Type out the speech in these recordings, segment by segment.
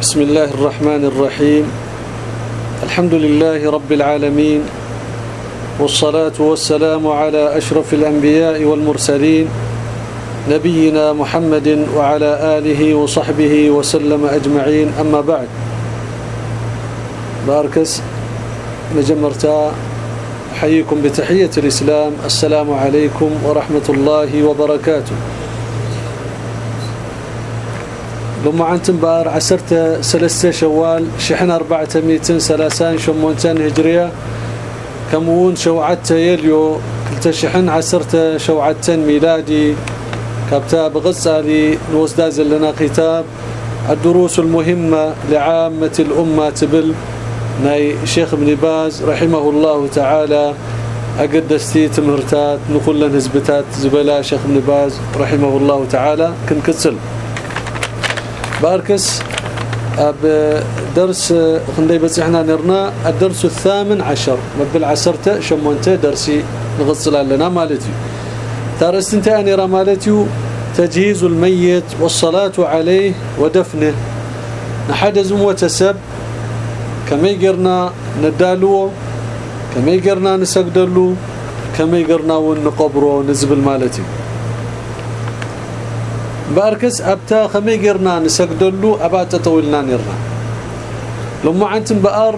بسم الله الرحمن الرحيم الحمد لله رب العالمين والصلاة والسلام على أشرف الأنبياء والمرسلين نبينا محمد وعلى آله وصحبه وسلم أجمعين أما بعد باركس نجمرتا أحييكم بتحية الإسلام السلام عليكم ورحمة الله وبركاته لما عنتم بار عسرت سلسة شوال شحن أربعة ميتين سلاسان شمونتان هجرية. كمون شوعت يليو كلتا شحن عسرت شوعتين ميلادي. كتاب غسالي نوزداز لنا كتاب الدروس المهمة لعامة الأمة تبل. ناي شيخ ابن باز رحمه الله تعالى. أقدستي تمهرتات نقول هزبتات زبلاء شيخ ابن باز رحمه الله تعالى. كنكسل باركس درس خندي بصحنا نرنا الدرس الثامن عشر. مبل عشرته شمونته درسي نغسل لنا مالتي. ترست انت اني مالتي تجهيز الميت والصلاة عليه ودفنه. نحدز وتسب. كما يقرنا ندالو كما يقرنا نسجدلو كما يقرنا ونقبره نزبل مالتي. باركس أبتا خمي قرنا نسجدلو أبا تطولنا نرنا لما عنتم بأر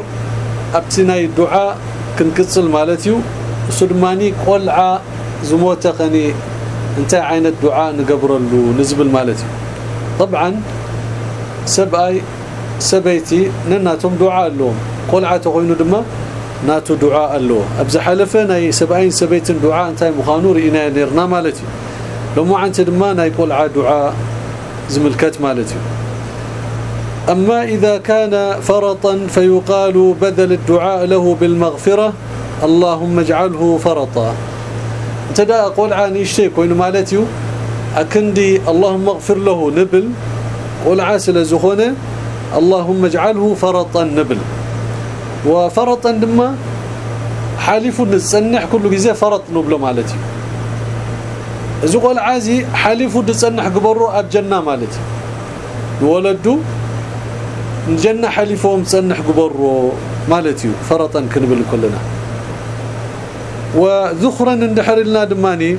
أبتنا الدعاء كنكصل مالتيو. سدماني قلعة زموتة خني انت عين الدعاء نقبرلو نزبل مالتي طبعا سبأي سبيتي نناتهم دعاء لهم. قلعة تقوينو دما ناتو دعاء له ابز حلفنا سبعين سبيتن دعاء انت مخانور انا نرنا مالتي لو عنت ما يقول عاد دعاء زملكت مالتي أما إذا كان فرطا فيقال بذل الدعاء له بالمغفرة اللهم اجعله فرطا. تدا أقول عن يشتيك وين مالتي أكندي اللهم اغفر له نبل. قول عاسل زخونه اللهم اجعله فرطا نبل. وفرطا دما حالف نصنح كل جزء فرط نبل مالتي እዚ ቆልዓዚ ሓሊፉ ድፀንሕ ግበሮ ኣብ ጀና ማለት እዩ ንወለዱ ንጀና ሓሊፎም ፀንሕ ግበሮ ማለት እዩ ፈረጠን ክንብል كلنا وذخرا اندحر لنا دماني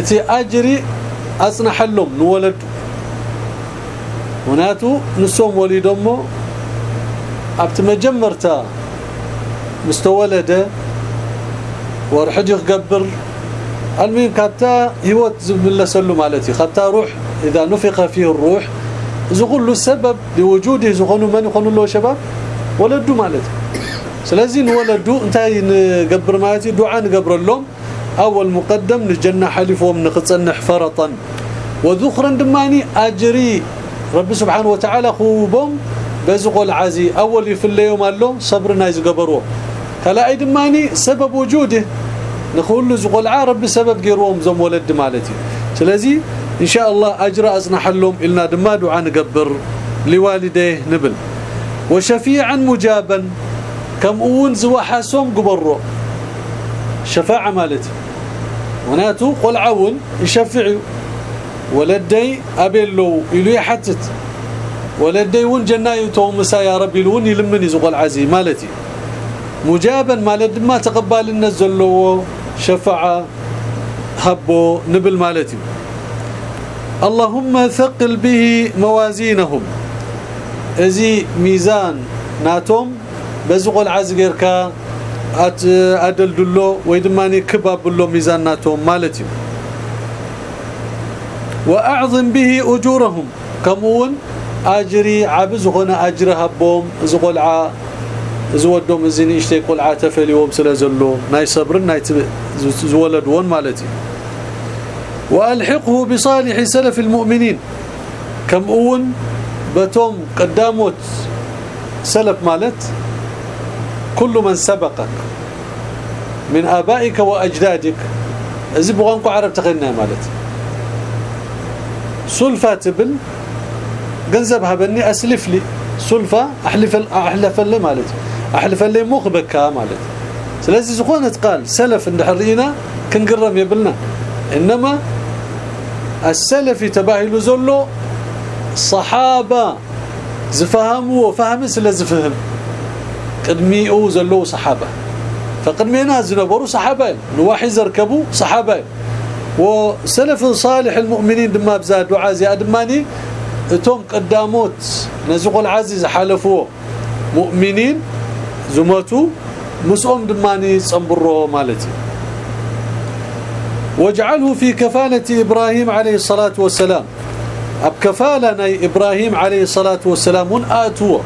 እቲ اجري اصنحلهم نولد وناتو نسوم وليدمو ابت مجمرتا مستولده ورحد يغبر المهم كابتا هيوت زملسلو مالتي خبتا روح إذا نفخ فيه الروح زغل له السبب لوجوده زغلوا من يقولوا له شباب؟ ولدوا مالتي. سلازي نولدوا انتهي نقبر مالتي دعاء نقبر لهم. أول مقدم نجنة حلفهم نقصنح فرطا. وذخرا دماني أجري. رب سبحانه وتعالى خوبهم بزقوا العزي أول في اليوم قال له صبرنا يزقبروه. كلا دماني سبب وجوده. نقول زقول عرب بسبب غيرهم زم ولد مالتي. سلازي إن شاء الله أجر ازنحلهم إلنا دما دعاء نقبر لوالديه نبل. وشفيعا مجابا كم أون زوحاسهم قبروا شفاعة مالتي. وناتو قل عون يشفعوا ولدي ابيلو يلو يحتت. ولدي ون جنايته مسا يا ربي لون يلمني زقول عزي مالتي. مجابا مالد ما تقبل النزل له شفع هبو نبل مالتي. اللهم ثقل به موازينهم. ازي ميزان ناتهم بزقل عزغيركا ادل دلو ويدماني كباب له ميزان ناتهم مالتي. وأعظم به أجورهم. كمون أجري عبز هنا أجر هبهم زقلعه زودهم زين اشتي قلعه تفليهم سلازلو ناي صبر ناي زولدون مالتي والحقه بصالح سلف المؤمنين كم اون بتوم قداموت سلف مالت كل من سبقك من ابائك واجدادك اذا بغنقو عرب تغنى مالت سلفة تبل جنزب هبني اسلف لي سلفة احلف احلف لي مالتي احلف لي مخبكا مالت. سلازي زخونه قال سلف اندحرينا كنقرب يبلنا. إنما السلف تباهل زلو صحابة زفهموا وفهم سلا زفهم. قدميو زلو صحابة. فقدمينا زنبروا صحابة نواحي زركبوا صحابة. وسلف صالح المؤمنين دما بزاد دعاء زياد ماني اتم قداموت نزقوا العزيز حلفوا مؤمنين زمتوا مسؤم دماني صنبرو مالتي واجعله في كفالة إبراهيم عليه الصلاة والسلام اب كفالة إبراهيم عليه الصلاة والسلام اتوا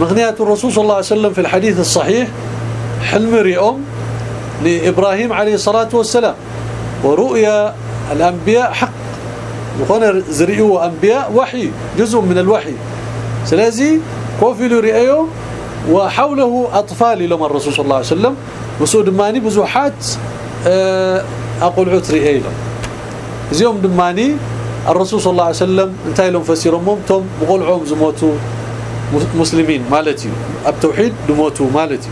مغنيات الرسول صلى الله عليه وسلم في الحديث الصحيح حلم ريوم لإبراهيم عليه الصلاة والسلام ورؤيا الأنبياء حق وخنا زريوا أنبياء وحي جزء من الوحي سلازي كوفيلو رئيو وحوله أطفال لما الرسول صلى الله عليه وسلم. وسود ماني بزوحات آه، أقول عتري أيضا يوم دماني الرسول صلى الله عليه وسلم انتهي لهم فسيرهم ممتم بقول زموتوا مسلمين مالتي. التوحيد دموتوا مالتي.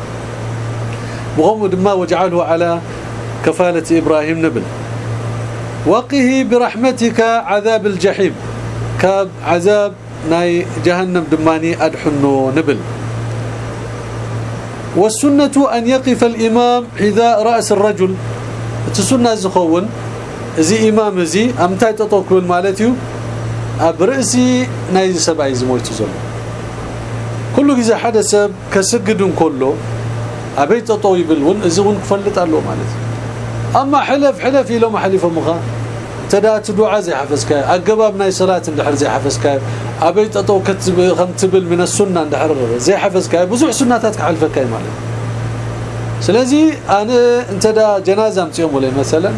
وهم دما وجعله على كفالة إبراهيم نبل. وقه برحمتك عذاب الجحيم. كاب عذاب ناي جهنم دماني أدحنو نبل والسنة أن يقف الإمام حذاء رأس الرجل السنة زخون زي إمام زي أمتاي تطوكلون مالتيو أبرئسي نايزي سبعي زمويتو زلو كله إذا حدث كسجد كله أبيت طيب ون إذا فلت له مالتي أما حلف حلف لو ما حلف مخا تدا دعاء زي حفظك اقباب ناي صلاه اندحر زي حفظك ابيت اطو كتب خمتبل من السنة اندحر زي حفظك بزح سناتك حلفك مالك سلازي أنا انت دا جنازه مصيوم ولا مثلا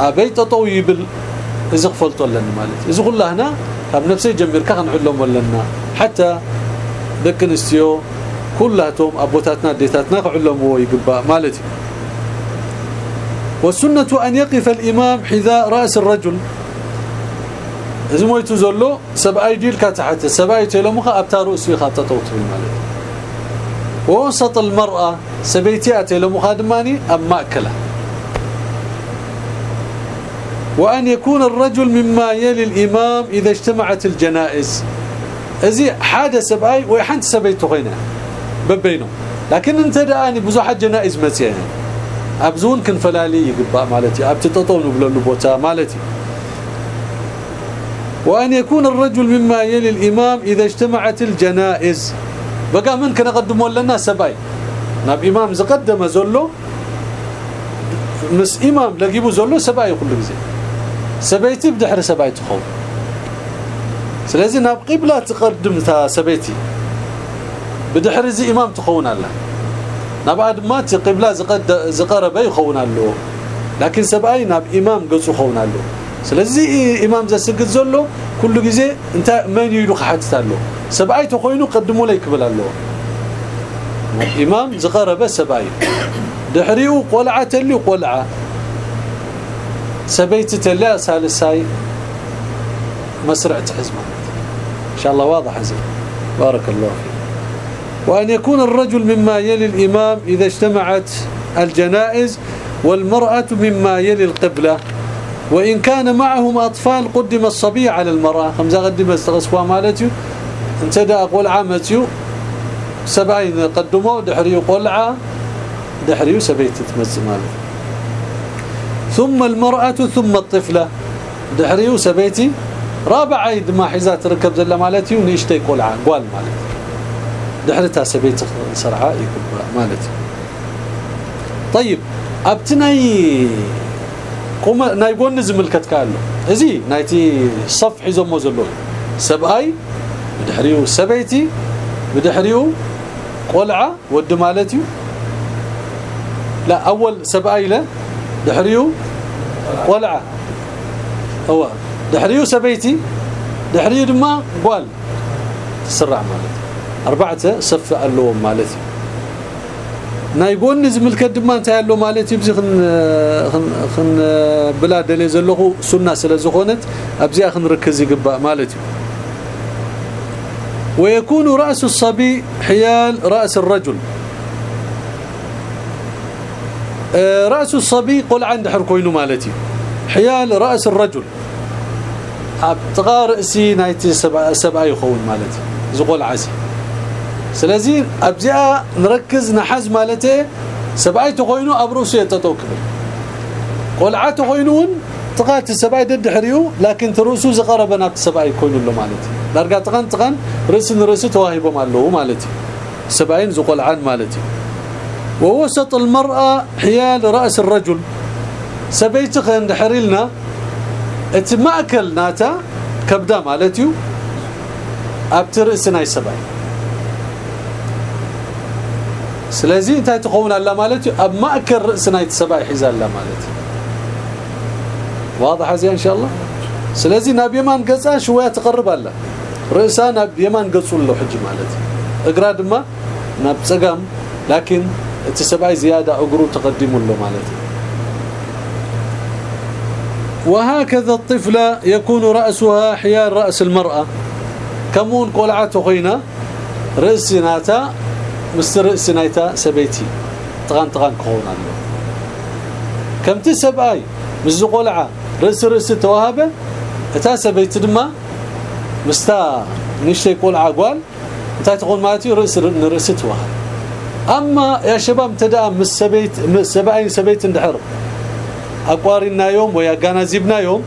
ابيت اطو يبل اذا خفلت ولا مالك اذا قلنا هنا طب نفسي خنحلهم ولا حتى دكنستيو كلاتهم ابوتاتنا ديتاتنا كعلهم ويقبا مالتي والسنة أن يقف الإمام حذاء رأس الرجل. زمويتو زلو سبعي جيل كتحت سبعي تلمخه أبتا رؤسي خاطته بالمالك ووسط المرأة سبيتي اتلمخه دماني أم مأكلة. وأن يكون الرجل مما يلي الإمام إذا اجتمعت الجنائز. ازي حاجة سبعي ويحنت سبيتو هنا ببينهم لكن انت داني بزوحات جنائز مسيا أبزون كنفلالي يقبا مالتي. ابتططون بلو بوتا مالتي. وأن يكون الرجل مما يلي الإمام إذا اجتمعت الجنائز. بقى من كان قدموا لنا سباي ناب إمام زقدم زلو. مس إمام لقيبو زلو سباي كل جزء سبايتي بدحر سباي تخو سلازي ناب قبلة تقدم تا سبايتي بدحر زي إمام تخون الله نبعد ما تقبل زقد زقربه خونالو لكن سبعي ناب إمام قصو خونالو سلازي إمام زسجد زلو كل جزي انت من يلو خحتتالو سبعي تخوينو قدمو لي كبلالو إمام زقربه سبعي. دحريو قلعة اللي قلعه سبيت تلا سالساي. مسرعة حزمه إن شاء الله واضح حزمة بارك الله فيك. وأن يكون الرجل مما يلي الإمام إذا اجتمعت الجنائز والمرأة مما يلي القبلة. وإن كان معهم أطفال قدم الصبي على المرأة. خمسة قدم استغسوا مالتي انتدى أقول عامتي سبعين قدموا دحريو قلعة. دحريو سبيت تتمز مالتي ثم المرأة ثم الطفلة. دحريو سبيتي رابع عيد ما حزات ركب زل مالتي ونيشتي قلعة. قوال مالتي دحرتها سبيت سرعة يكب مالتي طيب ابتني قوم ناي غون زملكت كالو ازي نايتي صف حزمو زلو سباي بدحريو سبيتي بدحريو قلعه ود مالتي لا اول سباي له دحريو قلعه هو دحريو سبيتي دحريو دما قال تسرع مالتي أربعة صف اللوم مالتي. غون زملكت دما انت يالو مالتي بزي خن خن بلا دلي زلخو سنه سلا زخونت ابزي خن ركز يقبا مالتي ويكون راس الصبي حيال راس الرجل راس الصبي قل عند حركوينو مالتي حيال راس الرجل ابتغار سي نايتي سبع سبع يخون مالتي زقول عزي سلازي ابزع نركز نحز مالتي سبعي تخوينو ابروس يتطوكل قلعه خوينون تقات سبعي ددحريو لكن تروسو زقرب ناب سبعي يكون له مالتي. درجه تقن تقن رس رس تواهبهم مالو مالتي. سبعين زقلعان مالتي. ووسط المرأة حيال رأس الرجل. سبيت خن حريلنا اتمأكل ناتا كبدا مالتيو. أبتر سناي سبعين سلازي انت تخون الله مالتي أب ماكل رأسنا يتسبع حزال الله مالتي واضح زين إن شاء الله؟ سلازي ناب يمان قصا شوية تقرب الله راسنا ناب يمان قصوا له حج مالتي. اقرا دما ناب صقام لكن تسبع زيادة أقرو تقدم له مالتي. وهكذا الطفلة يكون رأسها حيال رأس المرأة. كمون قلعته خينا رأسناتا مستر سنايتا سبيتي. طغان طغان كون الله كم تسبعي مز قلعة. رس رس توهبه أتا سبيت دما. مستا نشي قلعة قال انت تقول ماتي رس رس توهب أما يا شباب تدأ مس سبيت مس سبعين سبيت اندحر. اقوارنا يوم ويا غنازيبنا يوم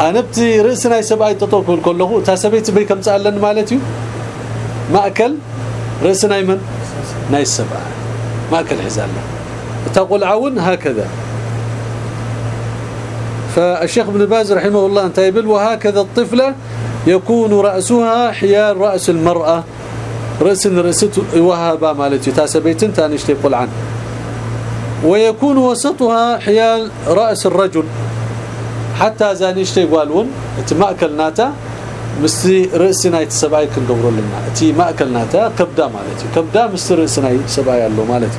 انبتي رسنا سبعي تطوكل كله. تا سبيت بي كم صالن مالتي؟ مأكل. رأسنا يمن ناي السبعة ما كان حزال تقول عون؟ هكذا. فالشيخ ابن باز رحمه الله انتهى وهكذا الطفلة يكون رأسها حيال رأس المرأة. رأس رأسته وهبا مالتي. تاسبيتن تانيش تقول عنه ويكون وسطها حيال رأس الرجل. حتى زانيش تقولون تماكل ناتا. مستي راسنا يتسبعي كنقبروا لنا تي ما اكلناتا كبدا مالتي كبدا مستي راسنا يتسبعي له مالتي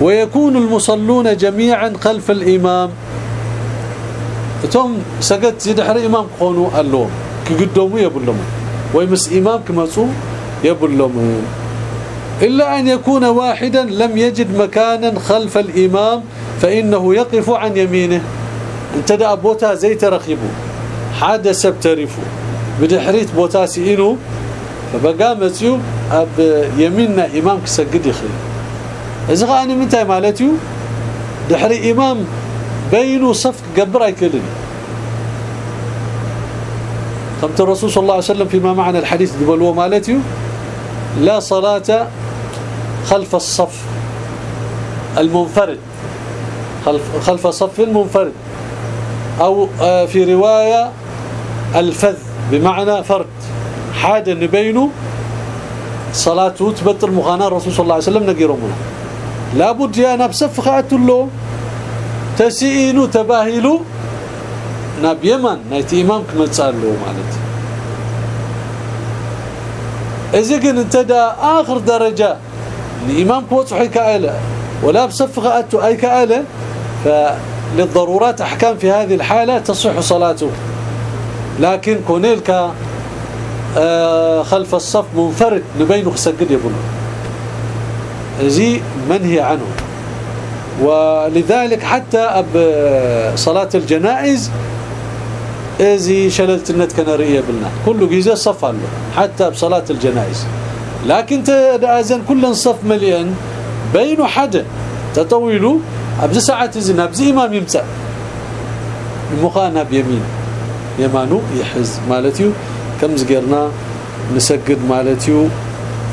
ويكون المصلون جميعا خلف الامام توم سجد زيد حري امام كونوا قالوا كقدوموا يبلهم ويمس امام كمصو يبلهم إلا أن يكون واحدا لم يجد مكانا خلف الإمام فإنه يقف عن يمينه انتدى أبوتا زيت رخيبه حادث بترفه بدحريت بوتاسي إنو فبقى متيو اب يميننا امام كسجد يخري اذا غاني منتي مالتيو دحري امام بينو صف قبر يكلني قمت الرسول صلى الله عليه وسلم فيما معنى الحديث دبلو مالتيو لا صلاة خلف الصف المنفرد خلف خلف صف المنفرد أو في رواية الفذ بمعنى فرد. حاد نبينه صلاته تبطل مغانا الرسول صلى الله عليه وسلم نقيرمنا لابد يا نبسف خاعت له تسئينو تباهلو ناب يمن نايت امامك متصالو مالتي. اذا كن انتدى آخر درجة الامام وصحي كأله ولا خاعته أي كأله فللضرورات أحكام في هذه الحالة تصح صلاته. لكن كونيلكا آه خلف الصف منفرد نبين خسجد يقول زي منهي عنه. ولذلك حتى أب صلاة الجنائز إزي شللت النت كنارية بالنا كله جيزة صف له حتى بصلاه الجنائز. لكن تدازن كل صف مليان بين حدا تطويلوا ابز ساعة زين ابز إمام يمسى المخانة بيمين. يمانو يحز مالتيو كم زغيرنا نسجد مالتيو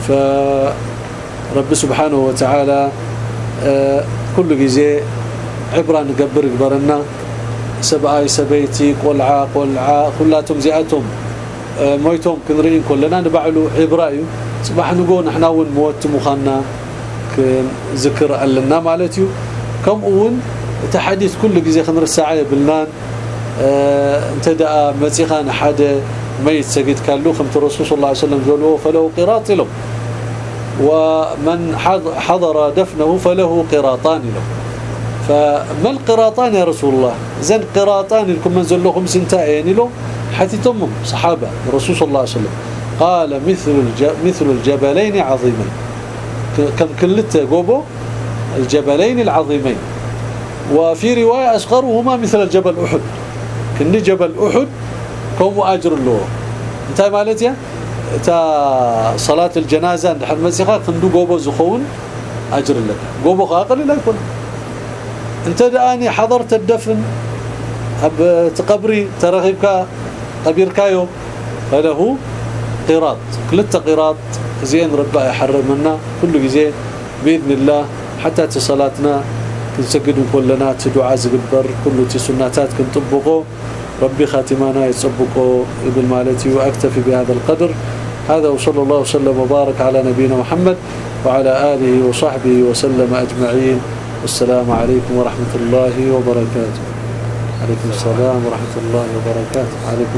فرب سبحانه وتعالى كل جزء عبره نقبر قبرنا سبعاي سبيتي قلعه قلعه كلاتهم زياتهم مويتهم كنرين كلنا نبعلو عبرايو صباح نقول نحنا ون موت مخنا ذكر لنا مالتيو كم اون تحديث كل جزء خنر الساعة بالنان انت دا مسيخان حدا ميت سجد كالو خمت الرسول صلى الله عليه وسلم قالوا فله قراط له. ومن حضر دفنه فله قراطان له. فما القراطان يا رسول الله؟ زين قراطان لكم منزل لهم سنتين له؟ حتى صحابة الرسول صلى الله عليه وسلم. قال مثل مثل الجبلين عظيمين. كم كلته جوبو الجبلين العظيمين. وفي رواية أصغرهما مثل الجبل أحد. كني جبل أحد كم أجر له إنت مالتي؟ تا صلاة الجنازة نحن مسيخه كندو غوبو زخون أجر لك. غوبو أقل يكون. إنت داني حضرت الدفن. أب تقبري ترغبك قبيركايو فله قيراط كلتا قيراط زين ربا يحرمنا. كل جزء بإذن الله حتى تصلاتنا. كنسجد كلنا تدعاء زغبر كل تسناتات كنطبقوا ربي خاتمانا يصبقوا ابن مالتي وأكتفي بهذا القدر. هذا وصلى الله وسلم وبارك على نبينا محمد وعلى آله وصحبه وسلم أجمعين. والسلام عليكم ورحمة الله وبركاته. عليكم السلام ورحمة الله وبركاته. عليكم